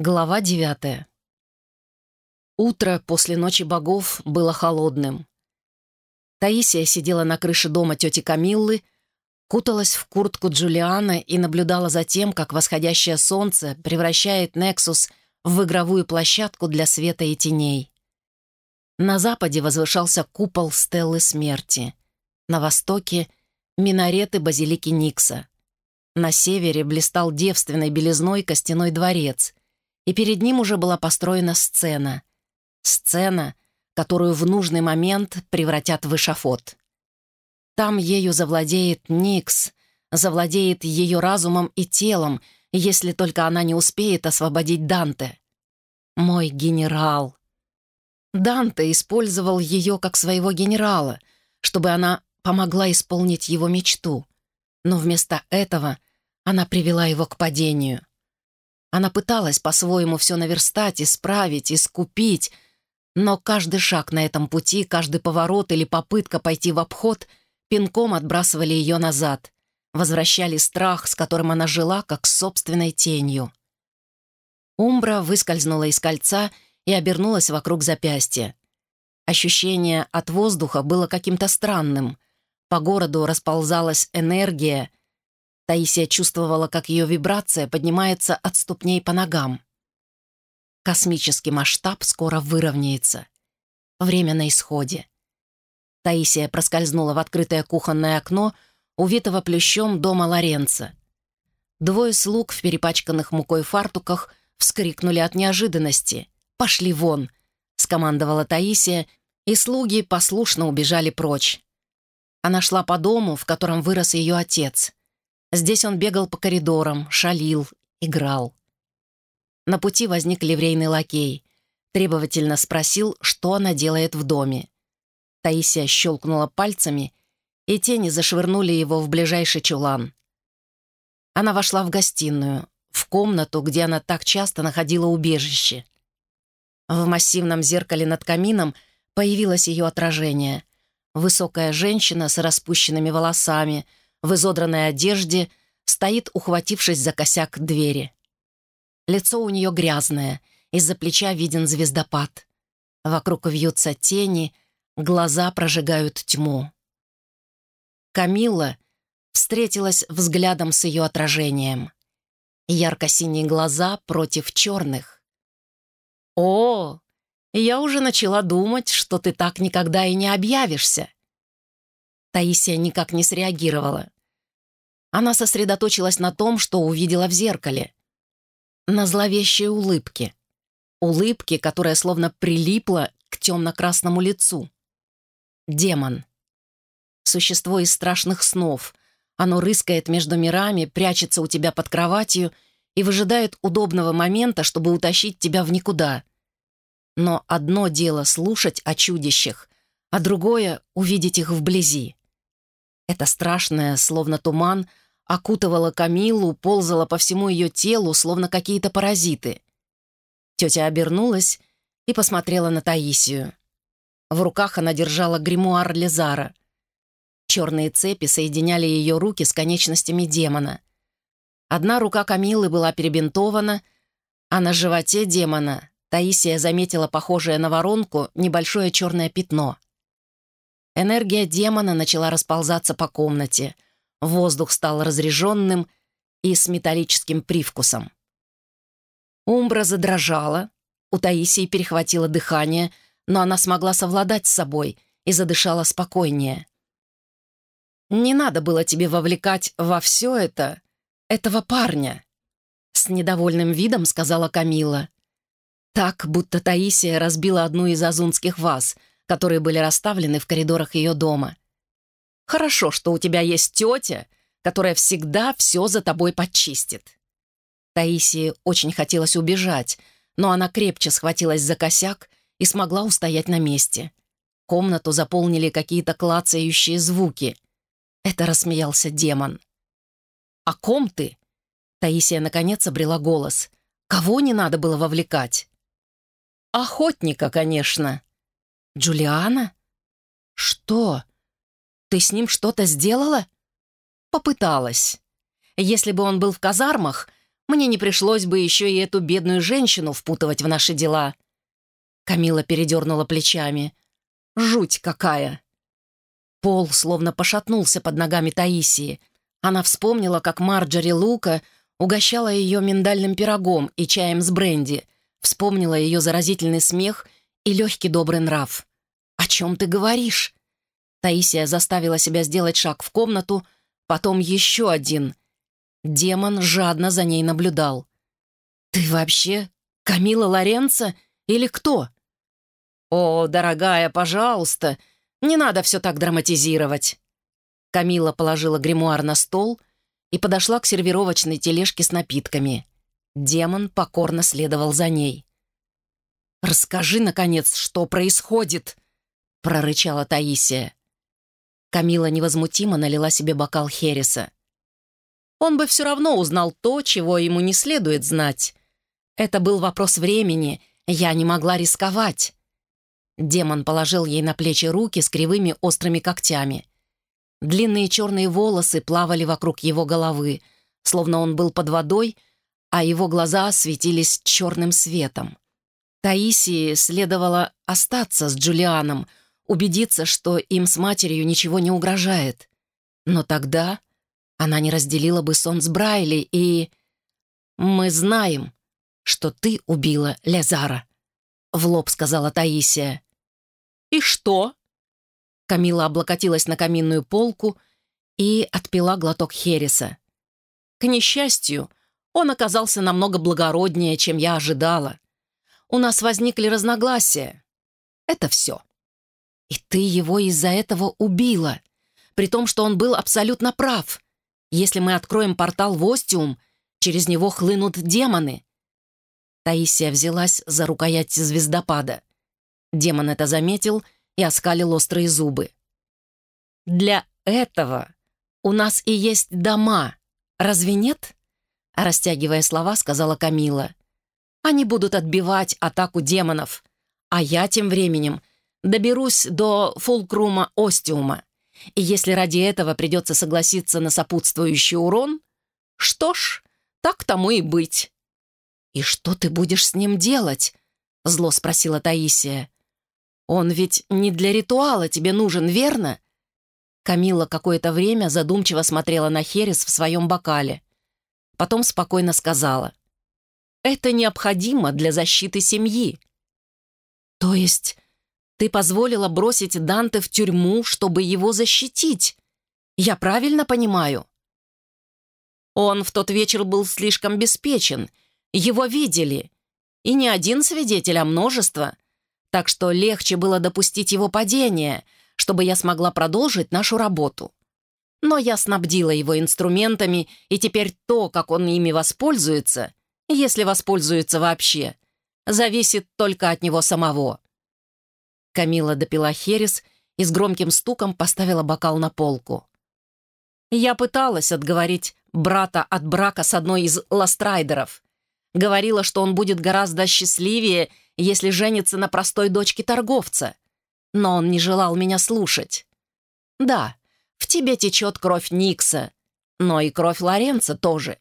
Глава девятая. Утро после Ночи Богов было холодным. Таисия сидела на крыше дома тети Камиллы, куталась в куртку Джулиана и наблюдала за тем, как восходящее солнце превращает Нексус в игровую площадку для света и теней. На западе возвышался купол Стеллы Смерти. На востоке — минареты базилики Никса. На севере блистал девственной белизной костяной дворец, и перед ним уже была построена сцена. Сцена, которую в нужный момент превратят в эшафот. Там ею завладеет Никс, завладеет ее разумом и телом, если только она не успеет освободить Данте. Мой генерал. Данте использовал ее как своего генерала, чтобы она помогла исполнить его мечту. Но вместо этого она привела его к падению. Она пыталась по-своему все наверстать, исправить, искупить, но каждый шаг на этом пути, каждый поворот или попытка пойти в обход пинком отбрасывали ее назад, возвращали страх, с которым она жила, как с собственной тенью. Умбра выскользнула из кольца и обернулась вокруг запястья. Ощущение от воздуха было каким-то странным. По городу расползалась энергия, Таисия чувствовала, как ее вибрация поднимается от ступней по ногам. Космический масштаб скоро выровняется. Время на исходе. Таисия проскользнула в открытое кухонное окно, увитого плющом дома Лоренца. Двое слуг в перепачканных мукой фартуках вскрикнули от неожиданности. «Пошли вон!» — скомандовала Таисия, и слуги послушно убежали прочь. Она шла по дому, в котором вырос ее отец. Здесь он бегал по коридорам, шалил, играл. На пути возник ливрейный лакей. Требовательно спросил, что она делает в доме. Таисия щелкнула пальцами, и тени зашвырнули его в ближайший чулан. Она вошла в гостиную, в комнату, где она так часто находила убежище. В массивном зеркале над камином появилось ее отражение. Высокая женщина с распущенными волосами — в изодранной одежде, стоит, ухватившись за косяк двери. Лицо у нее грязное, из-за плеча виден звездопад. Вокруг вьются тени, глаза прожигают тьму. Камилла встретилась взглядом с ее отражением. Ярко-синие глаза против черных. «О, я уже начала думать, что ты так никогда и не объявишься», Таисия никак не среагировала. Она сосредоточилась на том, что увидела в зеркале. На зловещей улыбке. Улыбке, которая словно прилипла к темно-красному лицу. Демон. Существо из страшных снов. Оно рыскает между мирами, прячется у тебя под кроватью и выжидает удобного момента, чтобы утащить тебя в никуда. Но одно дело слушать о чудищах, а другое — увидеть их вблизи. Это страшное, словно туман, окутывало Камилу, ползало по всему ее телу, словно какие-то паразиты. Тетя обернулась и посмотрела на Таисию. В руках она держала гримуар Лизара. Черные цепи соединяли ее руки с конечностями демона. Одна рука Камилы была перебинтована, а на животе демона Таисия заметила похожее на воронку небольшое черное пятно — Энергия демона начала расползаться по комнате. Воздух стал разреженным и с металлическим привкусом. Умбра задрожала, у Таисии перехватило дыхание, но она смогла совладать с собой и задышала спокойнее. «Не надо было тебе вовлекать во все это этого парня», с недовольным видом сказала Камила. Так, будто Таисия разбила одну из азунских ваз — которые были расставлены в коридорах ее дома. «Хорошо, что у тебя есть тетя, которая всегда все за тобой подчистит». Таисии очень хотелось убежать, но она крепче схватилась за косяк и смогла устоять на месте. Комнату заполнили какие-то клацающие звуки. Это рассмеялся демон. «О ком ты?» Таисия наконец обрела голос. «Кого не надо было вовлекать?» «Охотника, конечно», «Джулиана? Что? Ты с ним что-то сделала?» «Попыталась. Если бы он был в казармах, Мне не пришлось бы еще и эту бедную женщину впутывать в наши дела». Камила передернула плечами. «Жуть какая!» Пол словно пошатнулся под ногами Таисии. Она вспомнила, как Марджори Лука угощала ее миндальным пирогом и чаем с бренди, вспомнила ее заразительный смех и легкий добрый нрав. «О чем ты говоришь?» Таисия заставила себя сделать шаг в комнату, потом еще один. Демон жадно за ней наблюдал. «Ты вообще Камила Лоренцо или кто?» «О, дорогая, пожалуйста, не надо все так драматизировать». Камила положила гримуар на стол и подошла к сервировочной тележке с напитками. Демон покорно следовал за ней. «Расскажи, наконец, что происходит!» — прорычала Таисия. Камила невозмутимо налила себе бокал Хереса. Он бы все равно узнал то, чего ему не следует знать. Это был вопрос времени, я не могла рисковать. Демон положил ей на плечи руки с кривыми острыми когтями. Длинные черные волосы плавали вокруг его головы, словно он был под водой, а его глаза светились черным светом. Таисии следовало остаться с Джулианом, убедиться, что им с матерью ничего не угрожает. Но тогда она не разделила бы сон с Брайли и... «Мы знаем, что ты убила Лезара», — в лоб сказала Таисия. «И что?» Камила облокотилась на каминную полку и отпила глоток Хереса. К несчастью, он оказался намного благороднее, чем я ожидала. У нас возникли разногласия. Это все. И ты его из-за этого убила, при том, что он был абсолютно прав. Если мы откроем портал в Остиум, через него хлынут демоны. Таисия взялась за рукоять звездопада. Демон это заметил и оскалил острые зубы. «Для этого у нас и есть дома, разве нет?» Растягивая слова, сказала Камила. «Они будут отбивать атаку демонов, а я тем временем доберусь до фулкрума Остиума. И если ради этого придется согласиться на сопутствующий урон, что ж, так тому и быть». «И что ты будешь с ним делать?» — зло спросила Таисия. «Он ведь не для ритуала тебе нужен, верно?» Камила какое-то время задумчиво смотрела на Херес в своем бокале. Потом спокойно сказала. «Это необходимо для защиты семьи». «То есть ты позволила бросить Данте в тюрьму, чтобы его защитить? Я правильно понимаю?» Он в тот вечер был слишком беспечен. Его видели. И не один свидетель, а множество. Так что легче было допустить его падение, чтобы я смогла продолжить нашу работу. Но я снабдила его инструментами, и теперь то, как он ими воспользуется, если воспользуется вообще, зависит только от него самого. Камила допила херес и с громким стуком поставила бокал на полку. Я пыталась отговорить брата от брака с одной из ластрайдеров. Говорила, что он будет гораздо счастливее, если женится на простой дочке торговца. Но он не желал меня слушать. Да, в тебе течет кровь Никса, но и кровь Лоренца тоже.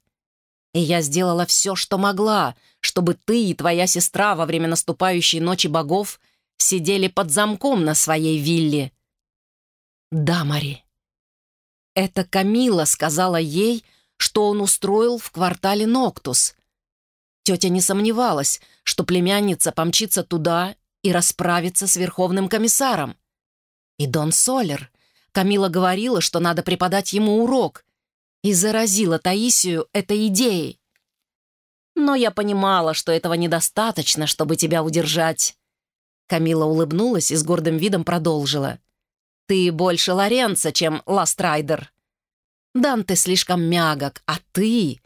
И я сделала все, что могла, чтобы ты и твоя сестра во время наступающей ночи богов сидели под замком на своей вилле. Да, Мари. Это Камила сказала ей, что он устроил в квартале Ноктус. Тетя не сомневалась, что племянница помчится туда и расправится с верховным комиссаром. И Дон Солер. Камила говорила, что надо преподать ему урок, и заразила Таисию этой идеей. Но я понимала, что этого недостаточно, чтобы тебя удержать. Камила улыбнулась и с гордым видом продолжила. «Ты больше Лоренца, чем Ластрайдер. Дан, ты слишком мягок, а ты...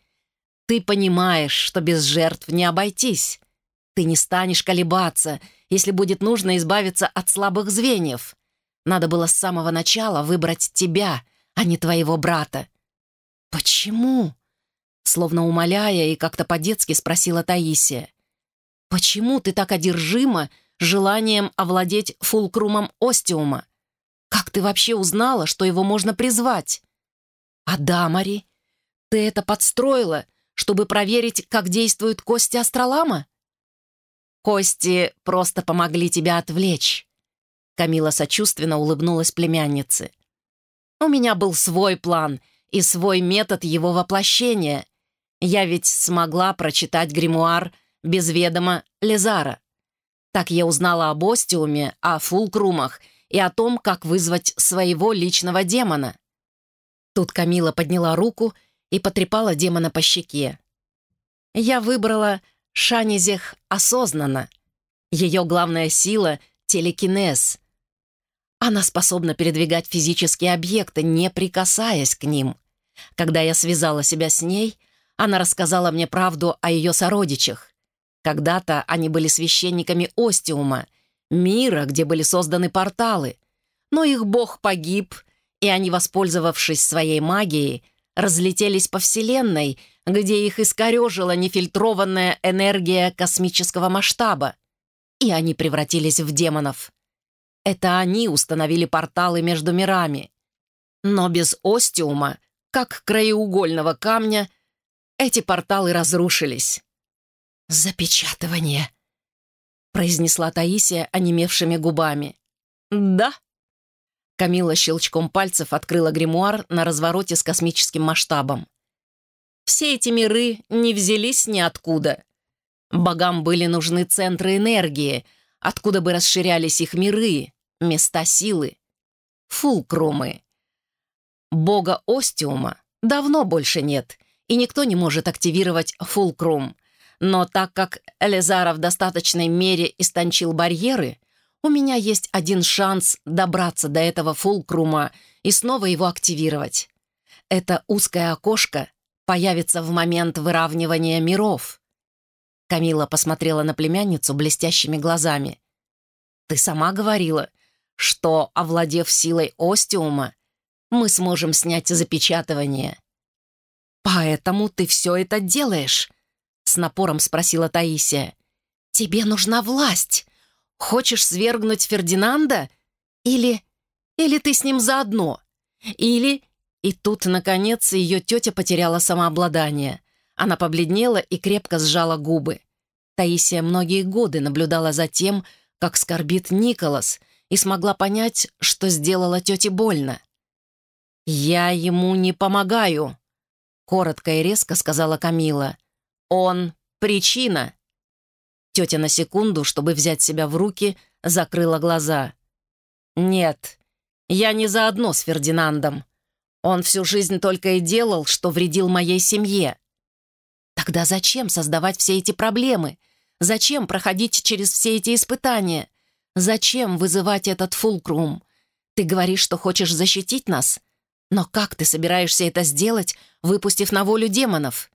Ты понимаешь, что без жертв не обойтись. Ты не станешь колебаться, если будет нужно избавиться от слабых звеньев. Надо было с самого начала выбрать тебя, а не твоего брата». «Почему?» Словно умоляя и как-то по-детски спросила Таисия. «Почему ты так одержима желанием овладеть фулкрумом Остиума. Как ты вообще узнала, что его можно призвать? А Дамари, ты это подстроила, чтобы проверить, как действуют кости астролама? Кости просто помогли тебя отвлечь. Камила сочувственно улыбнулась племяннице. У меня был свой план и свой метод его воплощения. Я ведь смогла прочитать гримуар без ведома Лезара. Так я узнала об Остиуме, о фулкрумах и о том, как вызвать своего личного демона. Тут Камила подняла руку и потрепала демона по щеке. Я выбрала Шанизех осознанно. Ее главная сила — телекинез. Она способна передвигать физические объекты, не прикасаясь к ним. Когда я связала себя с ней, она рассказала мне правду о ее сородичах. Когда-то они были священниками Остиума, мира, где были созданы порталы. Но их бог погиб, и они, воспользовавшись своей магией, разлетелись по Вселенной, где их искорежила нефильтрованная энергия космического масштаба. И они превратились в демонов. Это они установили порталы между мирами. Но без Остиума, как краеугольного камня, эти порталы разрушились. «Запечатывание», — произнесла Таисия онемевшими губами. «Да». Камила щелчком пальцев открыла гримуар на развороте с космическим масштабом. «Все эти миры не взялись ниоткуда. Богам были нужны центры энергии, откуда бы расширялись их миры, места силы. Фулкрумы. Бога Остиума давно больше нет, и никто не может активировать фулкрум. Но так как Элизара в достаточной мере истончил барьеры, у меня есть один шанс добраться до этого фулкрума и снова его активировать. Это узкое окошко появится в момент выравнивания миров. Камила посмотрела на племянницу блестящими глазами. «Ты сама говорила, что, овладев силой Остиума, мы сможем снять запечатывание. Поэтому ты все это делаешь?» С напором спросила Таисия. «Тебе нужна власть. Хочешь свергнуть Фердинанда? Или... или ты с ним заодно? Или...» И тут, наконец, ее тетя потеряла самообладание. Она побледнела и крепко сжала губы. Таисия многие годы наблюдала за тем, как скорбит Николас, и смогла понять, что сделала тете больно. «Я ему не помогаю», — коротко и резко сказала Камила. Он — причина. Тетя на секунду, чтобы взять себя в руки, закрыла глаза. «Нет, я не заодно с Фердинандом. Он всю жизнь только и делал, что вредил моей семье. Тогда зачем создавать все эти проблемы? Зачем проходить через все эти испытания? Зачем вызывать этот фулкрум? Ты говоришь, что хочешь защитить нас? Но как ты собираешься это сделать, выпустив на волю демонов?»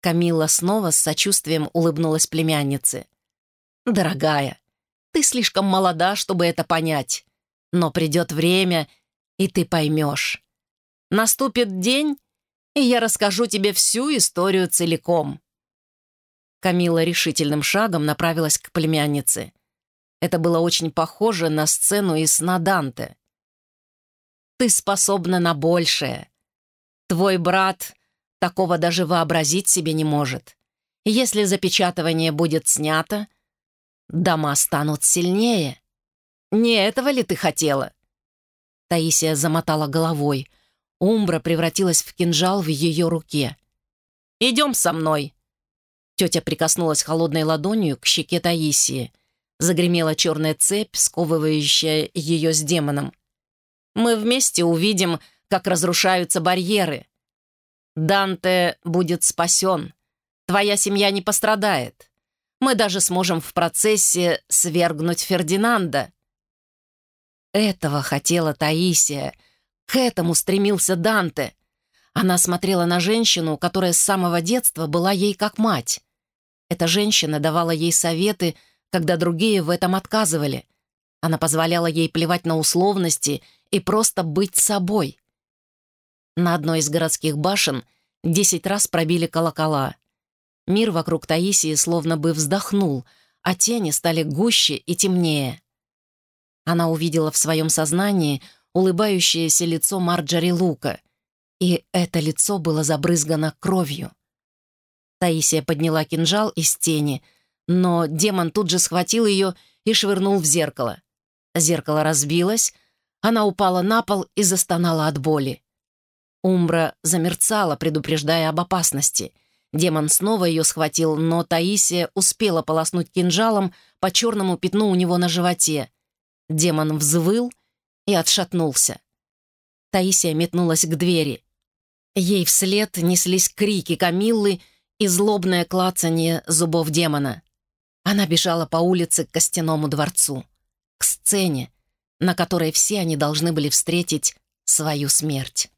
Камила снова с сочувствием улыбнулась племяннице. «Дорогая, ты слишком молода, чтобы это понять. Но придет время, и ты поймешь. Наступит день, и я расскажу тебе всю историю целиком». Камила решительным шагом направилась к племяннице. Это было очень похоже на сцену из сна Данте. «Ты способна на большее. Твой брат такого даже вообразить себе не может. Если запечатывание будет снято, дома станут сильнее. Не этого ли ты хотела?» Таисия замотала головой. Умбра превратилась в кинжал в ее руке. «Идем со мной!» Тетя прикоснулась холодной ладонью к щеке Таисии. Загремела черная цепь, сковывающая ее с демоном. «Мы вместе увидим, как разрушаются барьеры. Данте будет спасен. Твоя семья не пострадает. Мы даже сможем в процессе свергнуть Фердинанда». Этого хотела Таисия. К этому стремился Данте. Она смотрела на женщину, которая с самого детства была ей как мать. Эта женщина давала ей советы, когда другие в этом отказывали. Она позволяла ей плевать на условности и просто быть собой. На одной из городских башен десять раз пробили колокола. Мир вокруг Таисии словно бы вздохнул, а тени стали гуще и темнее. Она увидела в своем сознании улыбающееся лицо Марджори Лука, и это лицо было забрызгано кровью. Таисия подняла кинжал из тени, но демон тут же схватил ее и швырнул в зеркало. Зеркало разбилось, она упала на пол и застонала от боли. Умбра замерцала, предупреждая об опасности. Демон снова ее схватил, но Таисия успела полоснуть кинжалом по черному пятну у него на животе. Демон взвыл и отшатнулся. Таисия метнулась к двери. Ей вслед неслись крики Камиллы и злобное клацанье зубов демона. Она бежала по улице к костяному дворцу, к сцене, на которой все они должны были встретить свою смерть.